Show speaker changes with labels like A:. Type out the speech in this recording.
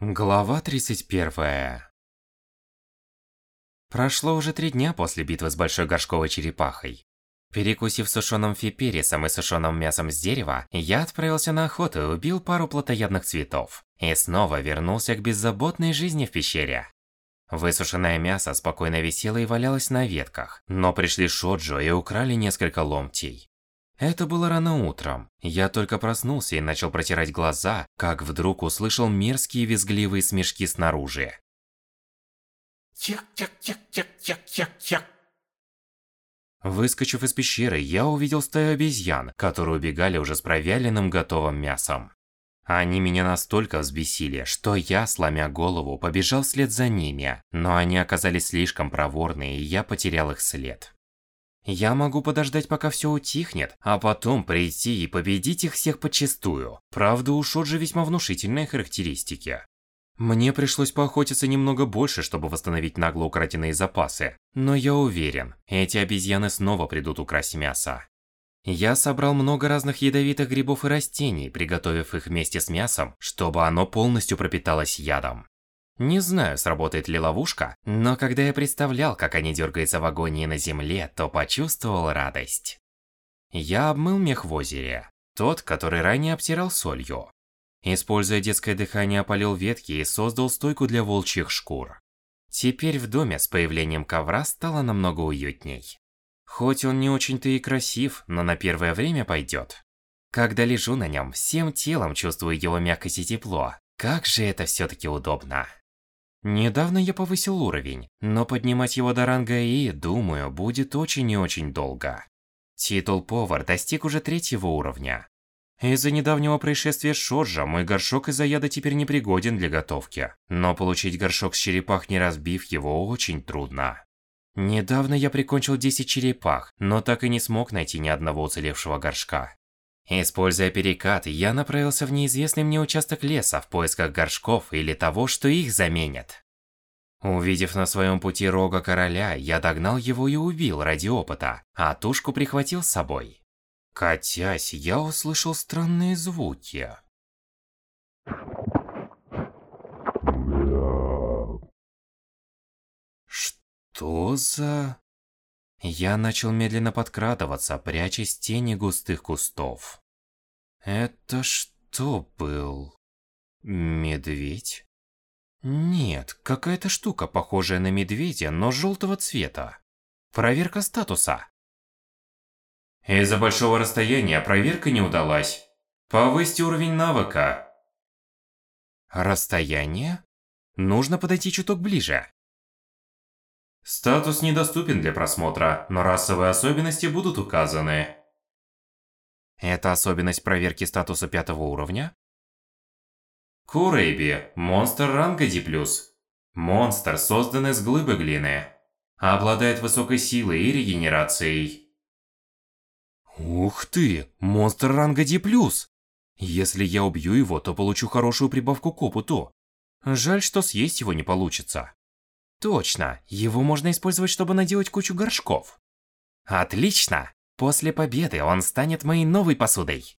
A: Глава 31 Прошло уже три дня после битвы с большой горшковой черепахой. Перекусив сушеным фиперисом и сушеным мясом с дерева, я отправился на охоту и убил пару плотоядных цветов. И снова вернулся к беззаботной жизни в пещере. Высушенное мясо спокойно висело и валялось на ветках, но пришли Шоджо и украли несколько ломтей. Это было рано утром. Я только проснулся и начал протирать глаза, как вдруг услышал мерзкие визгливые смешки снаружи.
B: Тяк-тяк-тяк-тяк-тяк-тяк-тяк.
A: Выскочив из пещеры, я увидел стаю обезьян, которые убегали уже с провяленным готовым мясом. Они меня настолько взбесили, что я, сломя голову, побежал вслед за ними, но они оказались слишком проворны, и я потерял их след. Я могу подождать, пока все утихнет, а потом прийти и победить их всех подчистую. Правда, у Шоджи весьма внушительные характеристики. Мне пришлось поохотиться немного больше, чтобы восстановить нагло украденные запасы. Но я уверен, эти обезьяны снова придут украсть мясо. Я собрал много разных ядовитых грибов и растений, приготовив их вместе с мясом, чтобы оно полностью пропиталось ядом. Не знаю, сработает ли ловушка, но когда я представлял, как они дергаются в агонии на земле, то почувствовал радость. Я обмыл мех в озере, тот, который ранее обтирал солью. Используя детское дыхание, опалил ветки и создал стойку для волчьих шкур. Теперь в доме с появлением ковра стало намного уютней. Хоть он не очень-то и красив, но на первое время пойдет. Когда лежу на нем, всем телом чувствую его мягкость и тепло. Как же это все-таки удобно. Недавно я повысил уровень, но поднимать его до ранга И, думаю, будет очень и очень долго. Титул повар достиг уже третьего уровня. Из-за недавнего происшествия с Шоджа, мой горшок из-за яда теперь непригоден для готовки. Но получить горшок с черепах, не разбив его, очень трудно. Недавно я прикончил 10 черепах, но так и не смог найти ни одного уцелевшего горшка. Используя перекат, я направился в неизвестный мне участок леса в поисках горшков или того, что их заменят. Увидев на своем пути рога короля, я догнал его и убил ради опыта, а тушку прихватил с собой. Катясь, я услышал странные звуки. Что за... Я начал медленно подкрадываться, прячась в тени густых кустов. Это что был? Медведь? Нет, какая-то штука, похожая на медведя, но желтого цвета. Проверка статуса. Из-за большого расстояния проверка не удалась. Повысьте уровень навыка. Расстояние? Нужно подойти чуток ближе. Статус недоступен для просмотра, но расовые особенности будут указаны. Это особенность проверки статуса пятого уровня? Курейби – монстр ранга D+. Монстр создан из глыбы глины. Обладает высокой силой и регенерацией. Ух ты, монстр ранга D+. Если я убью его, то получу хорошую прибавку к опыту. Жаль, что съесть его не получится. Точно, его можно использовать, чтобы наделать кучу горшков. Отлично! После победы он станет моей новой посудой.